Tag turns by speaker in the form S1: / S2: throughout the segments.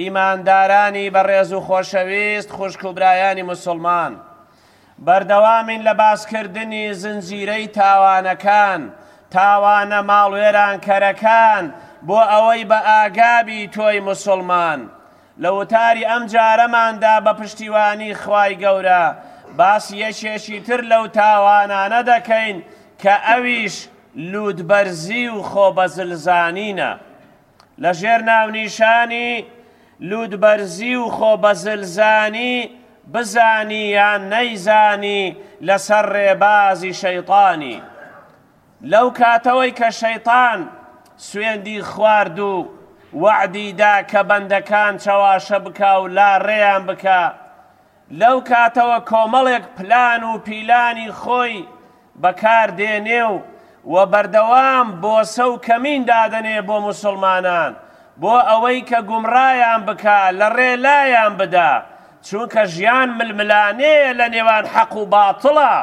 S1: ئیماندارانی بەڕێز و خۆشەویست خوشک و برایانی موسڵمان، بەردەوامین لە باسکردنی زنجیرەی تاوانەکان، تاوانە ماڵوێرانکەرەکان بۆ ئەوەی بە ئاگابی تۆی موسڵمان. لە وتاری ئەم جارەماندا بە پشتیوانی خوای گەورە باسی یەکێکی تر لەو تاوانانە دەکەین کە ئەویش لووتبەرزی و خۆبەزلزانینە. لە ژێر ناونیشانی لووتبەرزی و خۆبەزلزانی بزانی یان نەیزانی لەسەر ڕێبازی شەیتانی لەو کاتەوەی کە شەیتان سوێندی خوارد و وەعدیدا کە بەندەکان چەواشە بکا و لا ڕێیان بکە لەو کاتەوە کۆمەڵێک پلان و پیلانی خۆی بەکار دێنێ و و بەردەوام بۆسە و کەمین دادەنێ بۆ موسوڵمانان بۆ ئەوەی کە گومڕایان بکا لە ڕێ لایان بدا چونکە ژیان ململانێیە لە نێوان حەق و باتڵا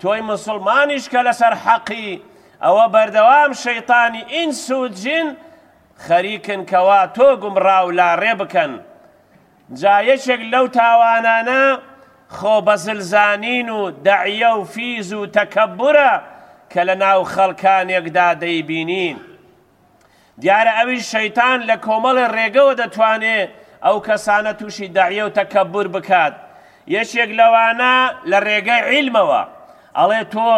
S1: تۆی موسوڵمانیش کە لەسەر حەقی ئەوە بەردەوام شەیتانی ئینس و جن خەریکن کەوا تۆ گومڕا و لاڕێ بکەن جا یەکێک لەو تاوانانە خۆ بەزل زانین و دەعیە و فیز و تەکەبورە کە لە ناو خەڵکانێکدا دەیبینین دیارە ئەویش شەیتان لە کۆمەڵێ ڕێگەوە دەتوانێ ئەو کەسانە تووشی دەعیە و تەکەبور بکات یەکێک لەوانە لە رێگەی عیلمەوە ئەڵێ تۆ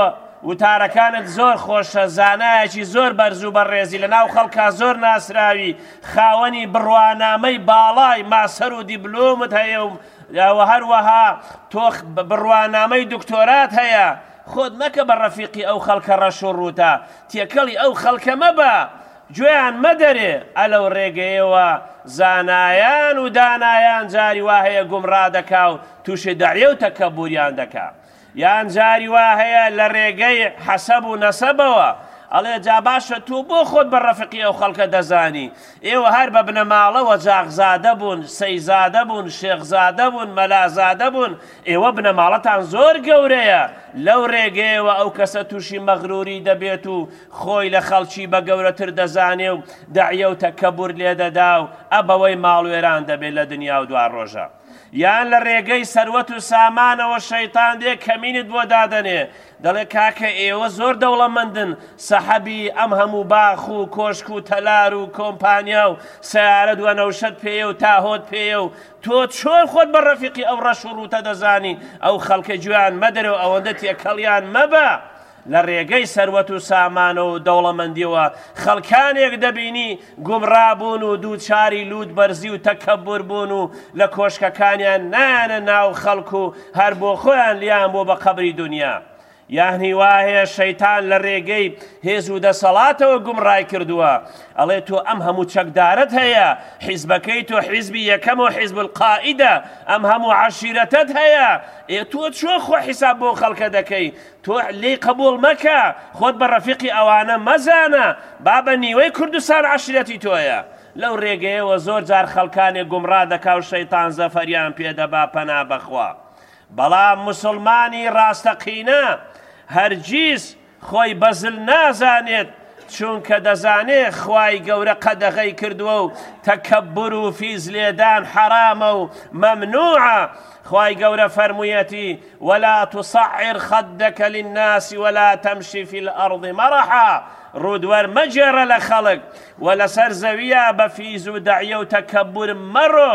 S1: وتارەکانت زۆر خۆشە زانایەکی زۆر بەرزو بەڕێزی لە ناو خەڵکا زۆر ناسراوی خاوەنی بڕوانامەی باڵای ماسەر و دیبلۆمت هەیە و و هەروەها تۆ بڕوانامەی دکتۆرات هەیە خۆت مەکە بە ڕەفیقی ئەو خەڵکە ڕەش و ڕووتە تێکەڵی ئەو خەڵکە مەبە گوێیان مەدەرێ، ئە لەو ڕێگەیەوە زانایان و دانایان جاری وا هەیە گومڕا دەکا و تووشی دەعیە و تەکەبووریان دەکا. یان جاری وا هەیە لە ڕێگەی حەسەب و نەسەبەوە ئەڵێ جا باشە تۆ بۆ خۆت بە ڕەفقی ئەو خەڵکە دەزانی؟ ئێوە هەر بە بنەماڵەوە جاخزادە بوون، سەیزادە بوون، شێخزادە بوون، مەلازادە بوون، ئێوە بنەماڵەتان زۆر گەورەیە، لەو ڕێگەیەوە ئەو کەسە تووشی مەغرووری دەبێت و خۆی لە خەڵکی بە گەورەتر دەزانێ و دەعیە و تەکەبور لێ دەدا و ئەبەوەی ماڵوێران دەبێ لە دنیا و دواڕۆژا. یان لە رێگەی سەروەت و سامانەوە شەیتان دێ کەمینت بۆ دادەنێ، دەڵێ کاکە ئێوە زۆر دەوڵەمەندن، سەحەبی ئەم هەموو باخ و کۆشک و تەلار و کۆمپانیا و سەیارەت وەنەوشەت پێیە و تاهۆت پێیە و تۆ چۆن خۆت بە رەفیقی ئەو رەش و رووتە دەزانی، ئەو خەڵکە گوێیان مەدەرێ و ئەوەندە تێکەڵیان مەبە، لە ڕێگەی سەروەت و سامانەوە و دەوڵەمەندیەوە خەڵکانێک دەبینی گومڕا بوون و دووچاری لووت بەرزی و تەکەببور بوون و لە کۆشکەکانیان نایەنە ناو خەڵک و هەر بۆ خۆیان لیان بۆ بە قەبری دونیا یان هیواهەیە شەیتان لە ڕێگەی هێز و دەسەڵاتەوە گومڕای کردووە ئەڵێ تۆ ئەم هەموو چەکدارت هەیە حیزبەکەی تۆ حیزبی یەکەم و حیزب القائیدە ئەم هەموو عەشیرەتەت هەیە ئێ تۆ چۆن خۆ حیساب بۆ خەڵکە دەکەی تۆ لێی قبوڵ مەکە خۆت بە ڕەفیقی ئەوانە مەزانە بابە نیوەی کوردستان عەشرەتی تۆیە لەو ڕێگەیەوە زۆر جار خەڵکانێ گومڕا دەکا و شەیتان زەفەریان پێ دەبا پەنا بەخوا بەڵام موسڵمانی ڕاستەقینە هەرگیز خۆی بەزل نازانێت چونکە دەزانێ خوای گەورە قەدەغەی کردووە و تەکەبور و فیز لێدان حەرامە و مەمنوعە خوای گەورە فەرموویەتی ولا تصعر خدک للناس ولا تمشی فی الارض مرحا ڕووت وەرمەگێڕە لە خەڵک و لەسەر زەویە بە فیز و دەعیە و تەکەبور مەڕۆ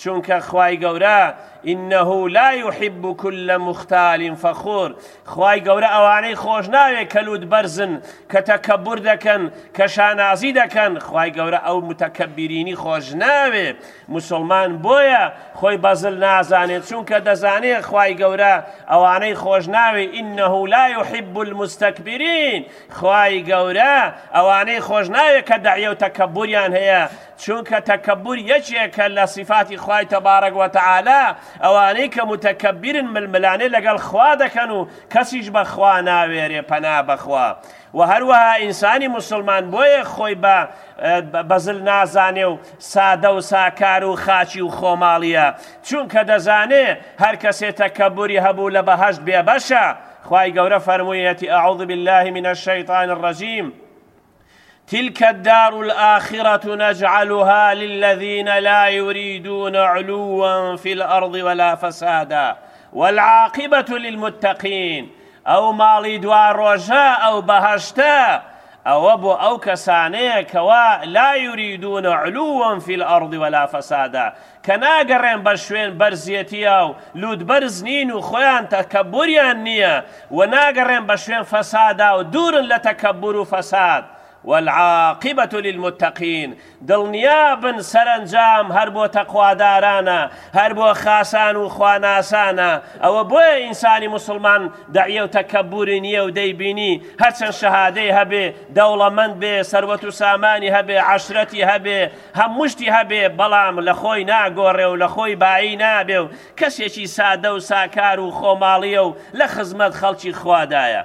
S1: چونکە خوای گەورە إنه لا يحب كل مختال فخور خوای گەورە ئەوانەی خۆش ناوێ کە لوت بەرزن کە تەکەبور دەکەن کە شانازی دەکەن خوای گەورە ئەو متەکەبیرینی خۆش ناوێ موسڵمان بۆیە خۆی بەزل نازانێت چونکە دەزانێت خوای گەورە ئەوانەی خۆش ناوێ ئینه لا یحب المستكبرین خوای گەورە ئەوانەی خۆش ناوێت کە دەعیە و تەکەبوریان هەیە چونکە تەکەبور یەکێکە لە صفاتی خوای تەبارەک وتعالا ئەوانەی کە متەکەبیرن ململانێ لەگەڵ خوا دەکەن و کەسیش بەخوا ناوێرێ پەنا بەخوا وە هەروەها ئینسانی موسڵمان بۆیە خۆی بە بەزل نازانێ و سادە و ساکار و خاکی و خۆماڵیە چونکە دەزانێ هەر کەسێ تەکەبوری هەبوو لە بەهەشت بێبەشە خوای گەورە فەرموویەتی اعوذ باللە من الشیطان الرجیم تلک الدار الآخرة نجعلها للذین لا يريدون علوا في الأرض ولا فسادا والعاقبة للمتقین ئەو ماڵی دوارۆژە، ئەو بەهەشتە، ئەوە بۆ ئەو کەسانەیە کەوا، لا یوریدون علوا فی الارض ولا فسادا، کە ناگەڕێن بە شوێن بەرزێتیا و لوت بەرز نین و خۆیان تەکەبوریان نیە و ناگەڕێن بە شوێن فەسادا و دوورن لە تەکەبور و فەساد، والعاقبە للمتقین، دڵنیابن سەرەنجام هەر بۆ تەقوادارانە، هەر بۆ خاسان و خواناسانە، ئەوە بۆیە ئینسانی موسڵمان دەعیەو تەکەبوری نییە و دەیبینی هەرچەند شەهادەی هەبێ، دەوڵەمەند بێ، سەروەت و سامانی هەبێ، عەشرەتی هەبێ، هەموو شتی هەبێ، بەڵام لە خۆی ناگۆڕێ و لە خۆی بایی نابێ و کەسێکی سادە و ساکار و خۆماڵییە و لە خزمەت خەڵکی خوادایە.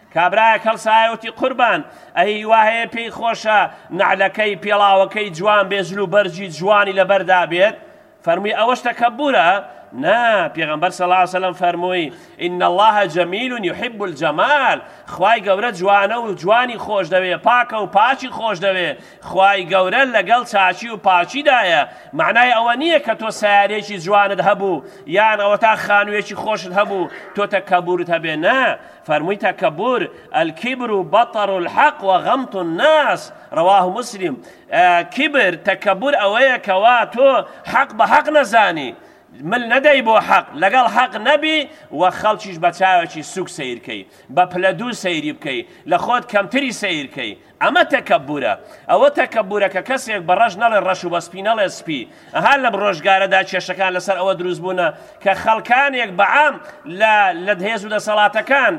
S1: کابرایەک هەڵسایەوە وتی، قوربان! ئەهی وا هەیە پێی خۆشە نەعلەکەی، پێڵاوەکەی، جوان بێت، جل و بەرگی جوانی لەبەردا بێت؟ فەرمووی، ئەوەش تەکەببورە؟ نا، پێغەمبەر صلی اللە علیە وسلم فەرمووی، ان اللە جمیل یحب الجمال، خوای گەورە جوانە و جوانی خۆشدەوێت، پاکە و پاکی خۆشدەوێت، خوای گەورە لەگەڵ چاکی و پاکیدایە، مەعنای ئەوە نییە کە تۆ سەیارەیەکی جوانت هەبوو، یان ئەوەتا خانوویەکی خۆشت هەبوو، تۆ تەکەببورت هەبێت، نا، فەرمووی تکبر الکبر بطر الحق و غمط الناس رواه مسلم کبر تکبر ئەوەیە کەوا تۆ حەق بە حەق نەزانی مل نەدەی بۆ حەق لەگەڵ حەق نەبی و خەڵکیش بە چاوێکی سوک سیرکەی بە پلە دوو سەیری بکەی لە خۆت کەمتری سیرکەی ئەمە تەکەبورە ئەوە تەکەبورە کە کەسێک بە ڕەش نەڵێ ڕەش و بە سپی نەڵێ سپی ئەها لەم ڕۆژگارەدا کێشەکان لەسەر ئەوە دروست بوونە کە خەڵکانێک بەعام لە لە هێز و دەسەڵاتەکان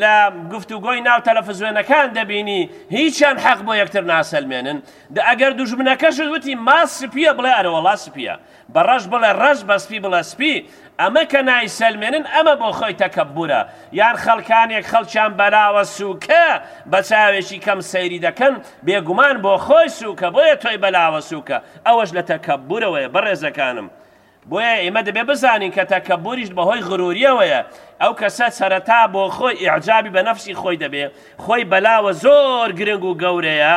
S1: لە گفتوگۆی ناو تەلەفزوێنەکان دەبینی هیچیان حەق بۆ یەکتر ناسەلمێنن دە ئەگەر دوژمنەکەشت وتی ما سپیە بڵێ ئەرەوەڵا سپیە بە ڕەش بڵێ ڕەش بە سپی بڵێ سپی ئەمە کە نایسەلمێنن ئەمە بۆ خۆی تەکەببورە یان خەڵکانێک خەڵکیان بەلاوە سووکە بە چاوێکی کەم سەیری دەکەن بێگومان بۆ خۆی سووکە بۆیە تۆی بەلاوە سووکە ئەوەش لە تەکەببورەوەیە بەڕێزەکانم بۆیە ئێمە دەبێ بزانین کە تەکەببوریش بەهۆی غروریەوەیە ئەو کەسە سەرەتا بۆ خۆی ئیعجابی بە نەفسی خۆی دەبێ خۆی بەلاوە زۆر گرنگ و گەورەیە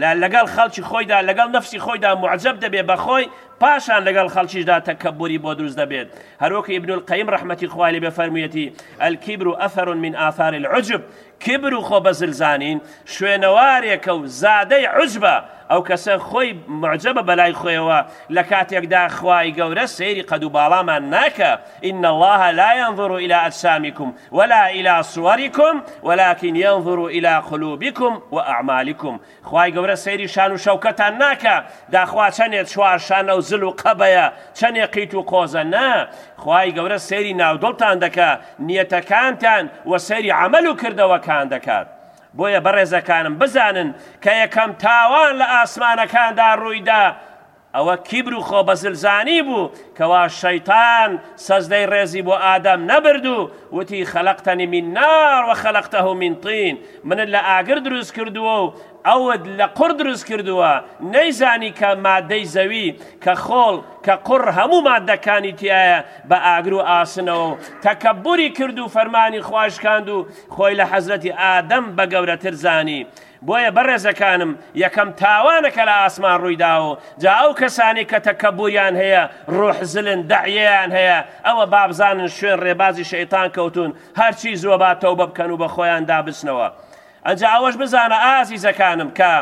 S1: لە لەگەڵ خەڵکی خۆیدا لەگەڵ نەفسی خۆیدا موعجەب دەبێت بەخۆی پاشان لەگەڵ خەڵکیشدا تەکەبوری بۆ دروست دەبێت هەروەکو ابن القیم رحمەتی خوای لێ بفەرموویەتی الكبر اثر من آثار العجب کبر و خۆ بەزلزانین شوێنەوارێکە و زادەی عجبە ئەو کەسە خۆی معجبە بەلای خۆیەوە لە کاتێکدا خوای گەورە سەیری قەد و باڵامان ناکە ان اللە لا ینظر الی اجسامکم ولا الی صورکم ولکن ینظر الی قلوبکم و اعمالکم خوای گەورە سەیری شان و شەوکەتان ناکا داخوا چەنێ چوار شانە و زل و قەبەیە چەنێ قیت و قۆزە نا خوای گەورە سەیری ناو دڵتان دەکا نیەتەکانتان و سەیری عەمەل و کردەوەکان دەکات بۆیە بەڕێزەکانم بزانن کە یەکەم تاوان لە ئاسمانەکاندا ڕوویدا ئەوە کیبر و خۆبەزلزانی بوو، کەوا شەیتان سەجدەی ڕێزی بۆ ئادەم نەبرد و وتی، خلقتنی من نار و خلقته من طین، منت لە ئاگر دروست کردووە و ئەوت لە قوڕ دروست کردووە، نەیزانی کە ماددەی زەوی، کە خۆڵ، کە قوڕ هەموو ماددەکانی تیایە بە ئاگر و ئاسنەوە و تەکەببوری کرد و فەرمانی خوای شکاند و خۆی لە حەزرەتی ئادەم بە گەورەتر زانی. بۆیە بەڕێزەکانم یەکەم تاوانە کە لە ئاسمان ڕوویداوەو جا ئەو کەسانەی کە تەکەبوریان هەیە ڕۆح زلن دەعیەیان هەیە ئەوە بابزانن شوێن ڕێبازی شەیتان کەوتون هەرچی زووە با تەوبە بکەن و بەخۆیان دا بچنەوە ئەجا ئەوەش بزانە ئازیزەکانم کە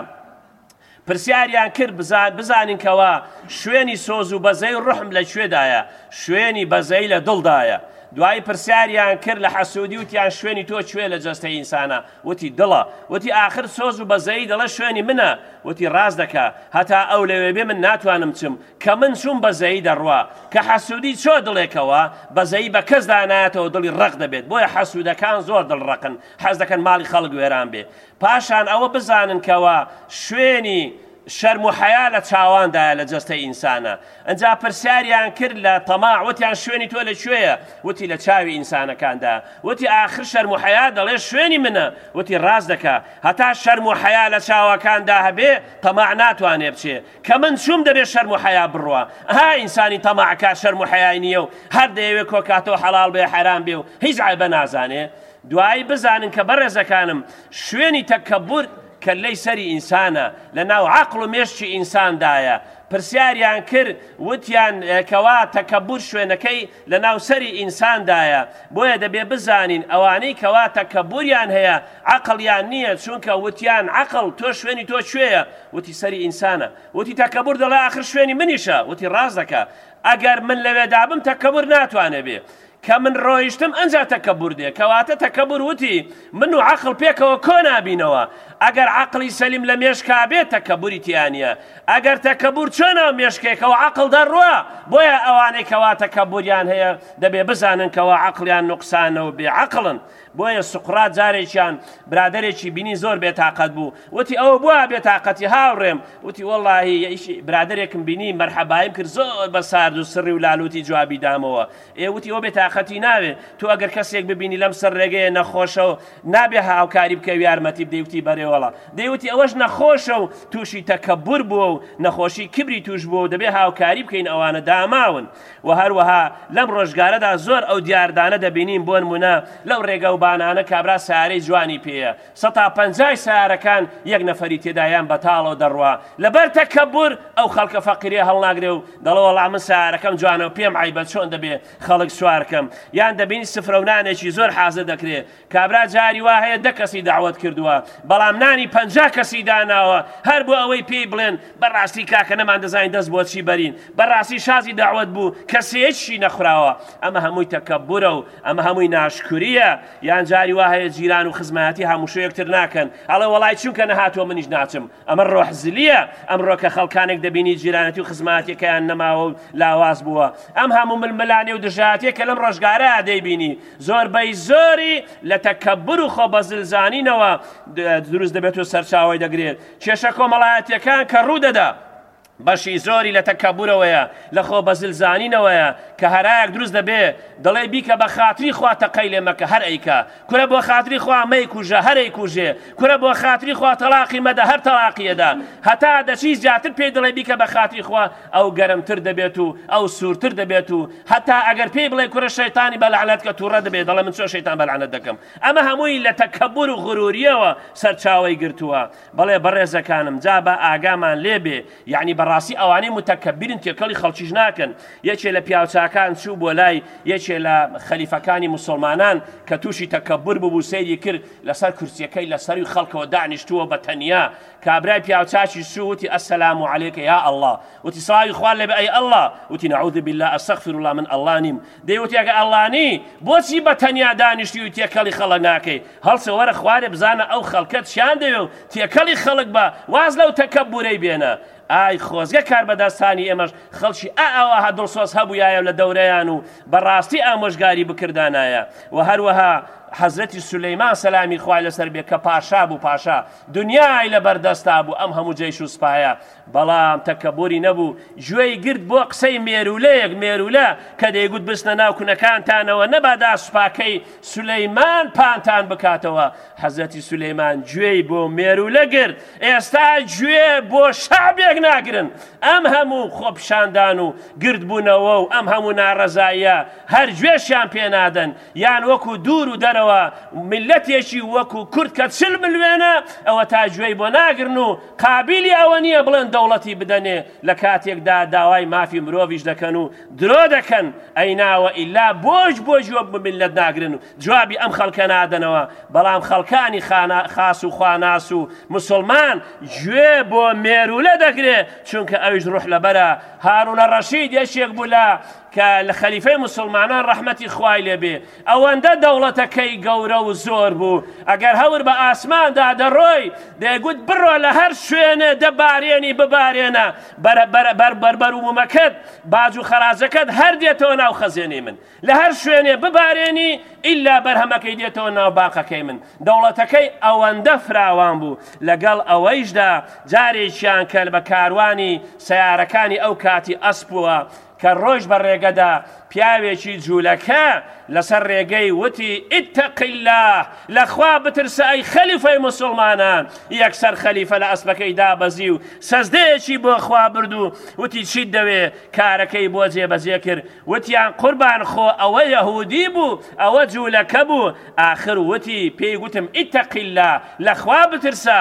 S1: پرسیاریان کرد بزان بزانین کەوا شوێنی سۆز و بەزەی ڕحم لە کوێدایە شوێنی بەزەی لە دڵدایە دوای پرسیاریان کرد لە حەسوودی وتیان شوێنی تۆ کوێ لە جەستەی ئینسانە وتی، دڵە. وتی، ئاخر سۆز و بەزەیی دەڵێ شوێنی منە. وتی، ڕاست دەکا. هەتا ئەو لەوێ بێ من ناتوانم بچم. کە من چووم بەزەیی دەڕوا. کە حەسوودی چووە دڵێکەوە، بەزەیی بە کەسدا نایەتەوە دڵی ڕەق دەبێت. بۆیە حەسوودەکان زۆر دڵڕەقن. حەز دەکەن ماڵی خەڵک وێران بێ. پاشان ئەوە بزانن کەوا شوێنی شەرم و حەیا لە چاواندایە لە جەستەی ئینسانە. ئنجا پرسیاریان کرد لە طەماع، وتیان شوێنی تۆ لە کوێیە؟ وتی لە چاوی ئینسانەکاندا. وتی ئاخر شەرم و حەیا دەڵێ شوێنی منە. وتی ڕاست دەکا. هەتا شەرم و حەیا لە چاوەکاندا هەبێ، طەماع ناتوانێ بچێ. کە من چووم دەبێ شەرم و حەیا بڕوا. ئەها ئینسانی طەماعکار شەرم و حەیای نییە و هەر دەیەوێ کۆکاتەوە حەڵاڵ بێ حەرام بێ و هیچ عەیبە نازانێ. دوایی بزانن کە بەڕێزەکانم شوێنی تەکەببور کەللەی سەری ئینسانە لە ناو عەقڵ و مێشکی ئینساندایە، پرسیاریان کرد وتیان کەوا تەکەبور شوێنەکەی لە ناو سەری ئینساندایە، بۆیە دەبێ بزانین ئەوانەی کەوا تەکەبوریان هەیە عەقڵیان نییە، چونکە وتیان عەقڵ تۆ شوێنی تۆ کوێیە؟ وتی سەری ئینسانە، وتی تەکەبور دەڵێ ئاخر شوێنی منیشە، وتی ڕاست دەکا ئەگەر من لەوێدابم تەکەبور ناتوانێ بێ کە من ڕۆیشتم ئەنجا تەکەبور دێ کەواتە تەکەبور وتی من و عقل پێکەوە کۆ نابینەوە ئەگەر عقلی سەلیم لە مێشکا بێت تەکەبوری تیانە ئەگەر تەکەبور چۆنا مێشکێکەوە عقل دەڕوە بۆیە ئەوانەی کەوا تەکەبوریان هەیە دەبێ بزانن کەوا عقلیان نقصانە و بێ عقلن بۆیە سقرات جارێکیان برادێکی بینی زۆر بێتاقەت بوو وتی ئەوە بووە بێتاقەتی هاوڕێم وتی وەڵی برادێکم بینی مەرحەبایم کرد زۆر بە سارد و سڕی و لالوتی جوابی دامەوە ئێ وتی ئەوبێ تاقەتی ناوێ تۆ ئەگەر کەسێک ببینی لەم سەر ڕێگەیە نەخۆشە و نابێ هاوکاری بکە و یارمەتی بدەی وتی بەرێوەڵا دەیوتی ئەوەش نەخۆشە و تووشی تەکەبور بووە و نەخۆشی کبری توش بووە و دەبێ هاوکاری بکەین ئەوانە داماون و هەروەها لەم ڕۆژگارەدا زۆر ئەو دیاردانە دەبینین بۆنمونە لەو ڕێگەوبانانە کابرا سارەی جوانی پێیە سەتا پەنجای سەیارەکان یەک نەفەری تێدا یان بەتاڵەوە دەڕوا لەبەر تەکەبور ئەو خەڵکە فەقیرەیە هەڵناگرێ و دەڵێ وەڵا من سەیارەکەم جوانەو پێم عەیبە چۆن دەبێ خەڵک سوار کەم یان دەبینی سفرەو نانێکی زۆر حازر دەکرێ کابرا جاری وا هەیە دە کەسی دەعوەت کردووە بەڵام نانی پەنجا کەسی داناوە هەر بۆ ئەوەی پێی بڵێن بەڕاستی کاکە نەماندەزانی دەست بۆ چی بەرین بەڕاستی شازی دەعوەت بوو کەسێ هیچی نەخوراوە ئەمە هەمووی تەکەبورە و ئەمە هەمووی ناشکورییە یان جاری وا هەیە جیران و خزمایەتی هاموشۆ یەکتر ناکەن ئەڵێ وەڵای چونکە نەهاتووە منیش ناچم ئەمە ڕۆح زلیە ئەمڕۆ کە خەڵکانێک دەبینی جیرانەتی و خزماتەکەیان نەماوە و لاواز بووە ئەم هەموو ململانێ و دژایەتێک کە لەم ڕۆژگارە دەیبینی زۆر بەی زۆری لە تەکەبر و خۆبەزل زانینەوە دروست دەبێت و سەرچاوی دەگرێت کێشە کۆمەڵایەتیەکان کە ڕوو دەدا بەشی زۆری لە تەکەبورەوەیە، لە خۆ بەزل زانینەوەیە، کە هەرایەک دروست دەبێ دەڵێی بیکە بە خاتری خوا تەقەی لێ مەکە هەر ئەیکا، کورە بۆ خاتری خوا مەیکوژە هەر ئەیکوژێ، کورە بۆ خاتری خوا تەڵاقی مەدە هەر تەڵاقی ئەدا، هەتا دەچی زیاتر پێی دەڵێی بیکە بە خاتری خوا ئەو گەرمتر دەبێت و ئەو سوورتر دەبێت و هەتا ئەگەر پێی بڵێی کورە شەیتانی بە لەعنەت کە تووڕە دەبێ دەڵێ من چۆن شەیتان بە لەعنەت دەکەم، ئەمە هەمووی لە تەکەبور و غروریەوە سەرچاوەی گرتووە. بەڵێ بەڕێزەکانم جا با ئاگامان لێ بێ یعنی بەڕاستی ئەوانەی متەکەبیرن تێکەڵی خەڵکیش ناکەن یەکێ لە پیاوچاکان چوو بۆ لای یەکێ لە خەلیفەکانی مسلمانان کە تووشی تەکەبور ببوو سەیری کرد لەسەر کورسیەکەی لە سەروی خەڵکەوە دانیشتووە بە تەنیا کابرای پیاوچاکی سوو وتی ئەسەلام و عەلەیکە یا ئەڵڵا وتی سڵاوی خوا لێ بێ ئەی ئەڵڵا وتی نەعوذ باللە ئەستەغفراللە من ئەڵڵا نیم دەیوتی ئەگە ئەڵڵا نی بۆچی بە تەنیا دانیشتووی و تێکەڵی خەڵک ناکەی هەڵسە وەرە خوارێ بزانە ئەو خەڵکە چیان دەوێ و تێکەڵی خەڵک بە، واز لەو تەکەببورەی بێنە. ئای خۆزگە کاربەدەستانی ئێمەش خەڵکی ئا ئاواها دڵسۆز هەبوویایە و لە دەورەیان و بە ڕاستی ئامۆژگاری بکردانایە و هەروەها حەزرەتی سولەیمان سەلامی خوای لەسەر بێ کە پاشا بوو پاشا دنیای لە بەر دەستا بوو ئەم هەموو جەیش و سپایە بەڵام تەکەبوری نەبوو، گوێی گرت بۆ قسەی مێروولەیەک، مێروولە، کە دەیگوت بچنە ناو کونەکانتانەوە، نەبادا سوپاکەی، سولەیمان، پانتان بکاتەوە. حەزرەتی سولەیمان گوێی بۆ مێروولە گرت. ئێستا گوێ بۆ شەعبێک ناگرن! ئەم هەموو خۆپیشاندان و گردبوونەوە و ئەم هەموو ناڕەزاییە، هەر گوێشیان پێ نادەن، یان وەکو دوور و دەرەوە میللەتێکی وەکو کورد کە چل ملوێنە، ئەوەتا گوێی بۆ ناگرن و قابیلی ئەوە نییە بڵێن دەوڵەتی بدەنێ لە کاتێکدا داوای مافی مرۆڤیش دەکەن و درۆ دەکەن، ئەینا وە ئیلا بۆش بۆ جواب بە میللەت ناگرن و جوابی ئەم خەڵکە نادەنەوە، بەڵام خەڵکانی خاس و خواناس و موسڵمان گوێ بۆ مێروولە دەگرێ چونکە ئەویش ڕوحلەبەرە، هارونە ڕەشید یەکێک بوو لە خەلیفەی موسڵمانان ڕەحمەتی خوای لێ بێ، ئەوەندە دەوڵەتەکەی گەورە و زۆر بوو، ئەگەر هەور بە ئاسماندا دەڕۆی، دەیگوت، بڕۆ لە هەر شوێنێ دەبارێنی ببارێنە، بەربەر و مومەکەت، باج و خەراجەکەت هەر دێتەوە ناو خەزێنەی من. لە هەر شوێنێ ببارێنی، ئیلا بەرهەمەکەی دێتەوە ناو باقەکەی من. دەوڵەتەکەی ئەوەندە فراوان بوو، لەگەڵ ئەوەیشدا جارێکیان کە بە کاروانی سەیارەکانی ئەو کاتی ئەسپووە، کە ڕۆیشت بە ڕێگەدا پیاوێکی جوولەکە لەسەر ڕێگەی وتی، اتق اللە، لە خوا بترسە ئەی خەلیفەی موسڵمانان، یەکسەر خەلیفە لە ئەسپەکەی دابەزی و سەجدەیەکی بۆ خوا برد و وتی، چیت دەوێ؟ کارەکەی بۆ جێبەجێ کرد، وتیان، قوربان خۆ ئەوە یەهودی بوو، ئەوە جوولەکە بوو، ئاخر وتی، پێی گوتم، اتق اللە، لە خوا بترسە.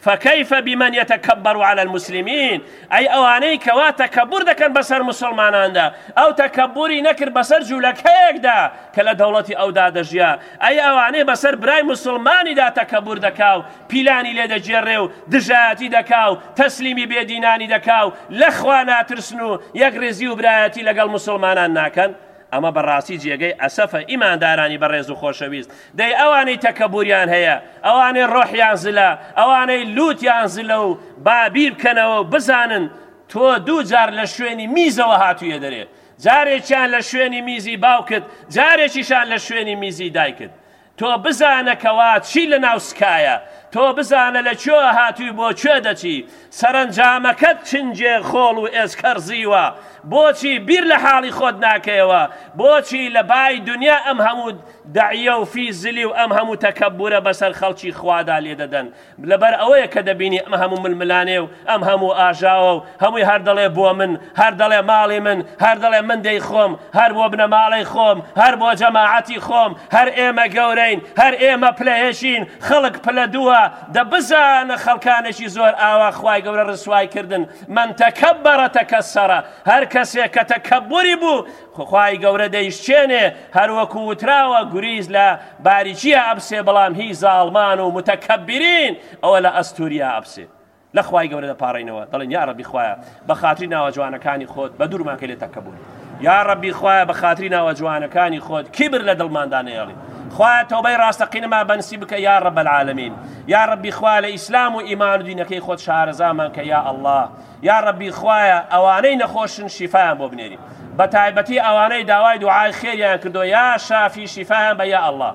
S1: فکیف بمن یتکبر علی المسلمین، ئەی ئەوانەی کەوا تەکەبور دەکەن بەسەر موسڵماناندا، ئەو تەکەبوری نەکرد بەسەر جولەکەیەکدا کە لە دەوڵەتی ئەودا دەژیا، ئەی ئەوانەی بەسەر برای موسڵمانیدا تەکەبور دەکاو پیلانی لێ دەگێڕێ و دژایەتی دەکاو تەسلیمی بێ دینانی دەکاو لە خوا ناترسن و یەکڕیزی و برایەتی لەگەڵ موسڵمانان ناکەن؟ ئەمە بەڕاستی جێگەی ئەسەفە ئیماندارانی بەڕێز و خۆشەویست دەی ئەوانەی تەکەبوریان هەیە ئەوانەی ڕۆحیان زلە ئەوانەی لووتیان زلە و بابی بکەنەوە و بزانن تۆ دوو جار لە شوێنی میزەوە هاتوویە دەرێ جارێکیان لە شوێنی میزی باوکت جارێکیشان لە شوێنی میزی دایکت تۆ بزانە کەوا چی لە ناو سکایە، تۆ بزانە لە کوێ هاتووی بۆ کوێ دەچی، سەرەنجامەکەت چن جێ خۆڵ و ئێسک هەڕزیوە، بۆچی بیر لە حاڵی خۆت ناکەیەوە، بۆچی لە بای دونیا ئەم هەموو دەعیە و فیزلی و ئەم هەموو تەکەبورە بەسەر خەڵکی خوادا لێ دەدەن، لەبەر ئەوەیە کە دەبینی ئەم هەموو ململانێ و ئەم هەموو ئاژاوە و هەمووی هەر دەڵێ بۆ من، هەر دەڵێ ماڵی من، هەر دەڵێ من دەیخۆم، هەر بۆ بنەماڵەی خۆم، هەر بۆ جەماعەتی خۆم، هەر ئێمە گەورەین، هەر ئێمە پلە یەکین، خەڵک پلە دووە، دە بزانە خەڵکانێکی زۆر ئاوا خوای گەورە ڕسوای کردن، من تکبر تکسر، هەر کەسێک کە تەکەبوری بوو، خوای گەورە دەیشچێنێ هەروەکو وتراوە گوریس لە باریکیا ئەبسێ بەڵام هی زاڵمان و متەکەبیرین ئەوە لە ئەستوریا ئەبسێ لە خوای گەورە دەپاڕێنەوە دەڵێن یا ربی خوایە بە خاتری ناوە جوانەکانی خۆت بە دوورمان کە لێ تەکەبوون یا ربی خوایە بە خاتری ناوە جوانەکانی خۆت کیبر لە دڵماندا نێڵی خوایە تۆبەی ڕاستەقینەما بەنسی بکە یا رب العالمین یا ربی خوا لە ئیسلام و ئیمان و دینەکەی خۆت شارەزامان کە یا الله یاڕەبی خوایە ئەوانەی نەخۆشن شیفایان بۆ بنێری بەتایبەتی ئەوانەی داوای دوعای خێریان کردوە یا شافی شیفایان بە یا اللە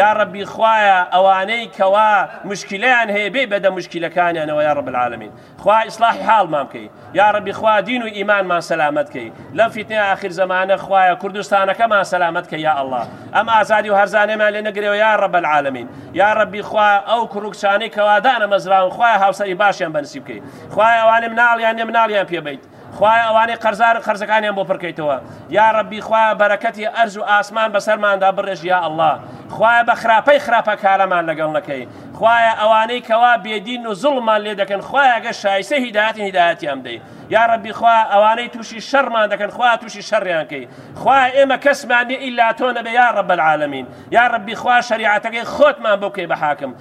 S1: یاڕەبی خوایە ئەوانەی کەوا مشکلەیان هەیە بێ بەدە مشکلەکانیانەوە یا ڕب العالمین خوا ئیسلاحی حاڵمان بکەی یاڕەبی خوا دین و ئیمانمان سەلامەت کەی لەم فیتنە ئاخر زەمانە خوایە کوردستانەکەمان سەلامەت کە یا اللە ئەم ئازادی و هەرزانەمان لێ نەگرەوە یا ڕب العالمین یاڕەبی خوا ئەو کوڕکچانەی کەوادانە مەزراون خوای هاوسەری باشیان بەنسیب بکەی خوایە ئەوانەی مناڵیان نیە مناڵیان پێ بەیت خوایە ئەوانەی قەرزارن قەرزەکانیان بۆ پڕکەیتەوە یا ڕەبی خوایە بەرەکەتی ئەرز و ئاسمان بەسەرماندا بڕێژ یا ئەڵڵا خوایە بە خراپەی خراپە کارەمان لەگەڵ نەکەی خوایە ئەوانەی کەوا بێدین و زوڵمان لێ دەکەن خوایە گە شایسە هیداەتی هیداەتیان بدەی یا ڕەبی خوا ئەوانەی تووشی شەڕمان دەکەن خوا تووشی شەڕیانکەی خوا ئێمە کەسمان نیە ئیلا تۆ نەبێ یا ڕەب العالمین یا ڕەبی خوا شریعەتەکەی خۆتمان بۆ بکەی بە حاکم